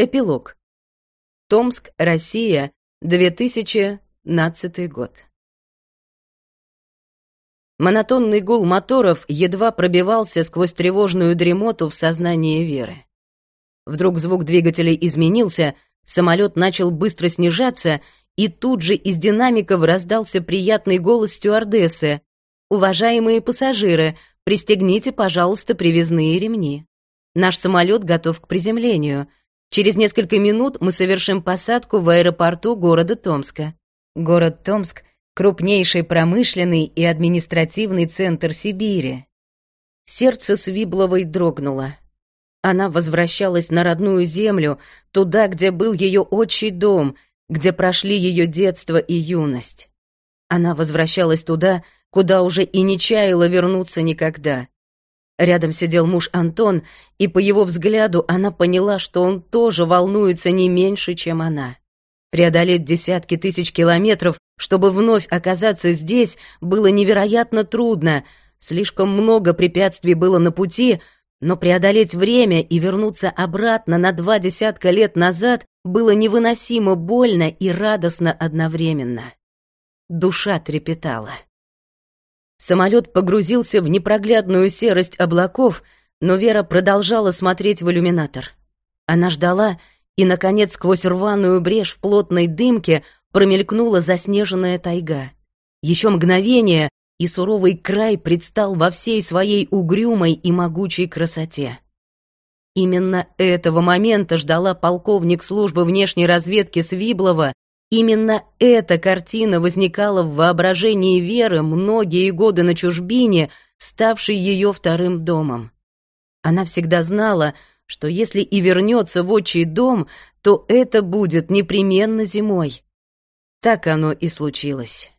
Эпилог. Томск, Россия, 2015 год. Монотонный гул моторов едва пробивался сквозь тревожную дремоту в сознании Веры. Вдруг звук двигателей изменился, самолет начал быстро снижаться, и тут же из динамиков раздался приятный голос стюардессы. «Уважаемые пассажиры, пристегните, пожалуйста, привязные ремни. Наш самолет готов к приземлению. Через несколько минут мы совершим посадку в аэропорту города Томска. Город Томск — крупнейший промышленный и административный центр Сибири. Сердце Свибловой дрогнуло. Она возвращалась на родную землю, туда, где был ее отчий дом, где прошли ее детство и юность. Она возвращалась туда, куда уже и не чаяла вернуться никогда. Рядом сидел муж Антон, и по его взгляду она поняла, что он тоже волнуется не меньше, чем она. Преодолеть десятки тысяч километров, чтобы вновь оказаться здесь, было невероятно трудно. Слишком много препятствий было на пути, но преодолеть время и вернуться обратно на два десятка лет назад было невыносимо больно и радостно одновременно. Душа трепетала. Самолет погрузился в непроглядную серость облаков, но Вера продолжала смотреть в иллюминатор. Она ждала, и, наконец, сквозь рваную брешь в плотной дымке промелькнула заснеженная тайга. Еще мгновение, и суровый край предстал во всей своей угрюмой и могучей красоте. Именно этого момента ждала полковник службы внешней разведки Свиблова Именно эта картина возникала в воображении Веры многие годы на чужбине, ставшей ее вторым домом. Она всегда знала, что если и вернется в отчий дом, то это будет непременно зимой. Так оно и случилось.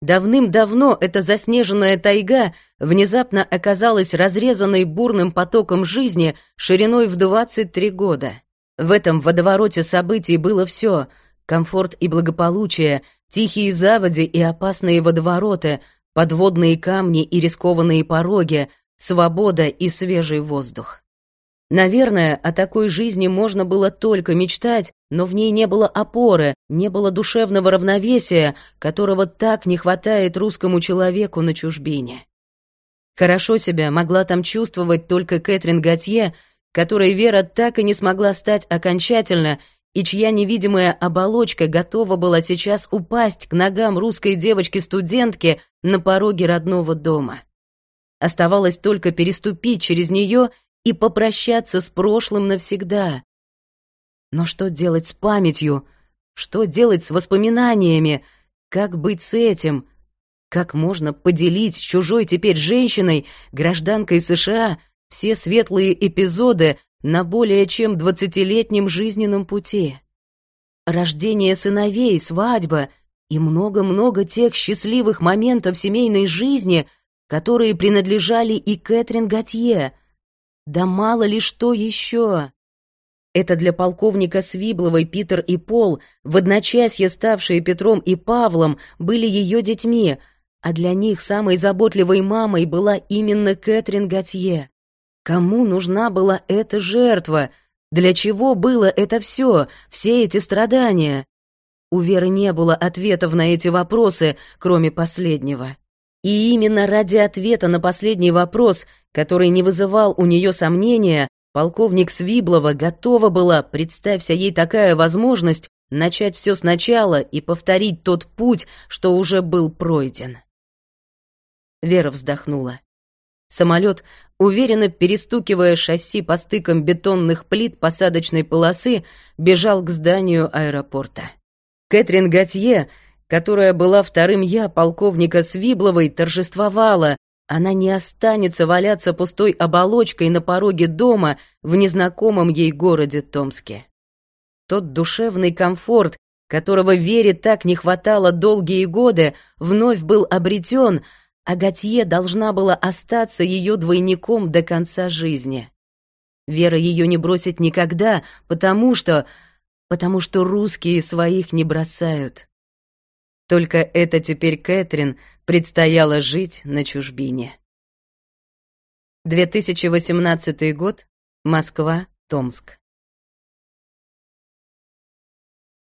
Давным-давно эта заснеженная тайга внезапно оказалась разрезанной бурным потоком жизни шириной в 23 года. В этом водовороте событий было все — комфорт и благополучие, тихие заводи и опасные водовороты, подводные камни и рискованные пороги, свобода и свежий воздух. Наверное, о такой жизни можно было только мечтать, но в ней не было опоры, не было душевного равновесия, которого так не хватает русскому человеку на чужбине. Хорошо себя могла там чувствовать только Кэтрин Готье, которой Вера так и не смогла стать окончательно и чья невидимая оболочка готова была сейчас упасть к ногам русской девочки-студентки на пороге родного дома. Оставалось только переступить через нее и попрощаться с прошлым навсегда. Но что делать с памятью? Что делать с воспоминаниями? Как быть с этим? Как можно поделить с чужой теперь женщиной, гражданкой США, все светлые эпизоды, на более чем двадцатилетнем жизненном пути. Рождение сыновей, свадьба и много-много тех счастливых моментов семейной жизни, которые принадлежали и Кэтрин Готье. Да мало ли что еще. Это для полковника Свибловой Питер и Пол, в одночасье ставшие Петром и Павлом, были ее детьми, а для них самой заботливой мамой была именно Кэтрин Готье. Кому нужна была эта жертва? Для чего было это все, все эти страдания? У Веры не было ответов на эти вопросы, кроме последнего. И именно ради ответа на последний вопрос, который не вызывал у нее сомнения, полковник Свиблова готова была, представься ей такая возможность, начать все сначала и повторить тот путь, что уже был пройден. Вера вздохнула. Самолет, уверенно перестукивая шасси по стыкам бетонных плит посадочной полосы, бежал к зданию аэропорта. Кэтрин Готье, которая была вторым «я» полковника Свибловой, торжествовала. Она не останется валяться пустой оболочкой на пороге дома в незнакомом ей городе Томске. Тот душевный комфорт, которого Вере так не хватало долгие годы, вновь был обретен — а Готье должна была остаться ее двойником до конца жизни. Вера ее не бросит никогда, потому что... потому что русские своих не бросают. Только это теперь Кэтрин предстояло жить на чужбине. 2018 год, Москва, Томск.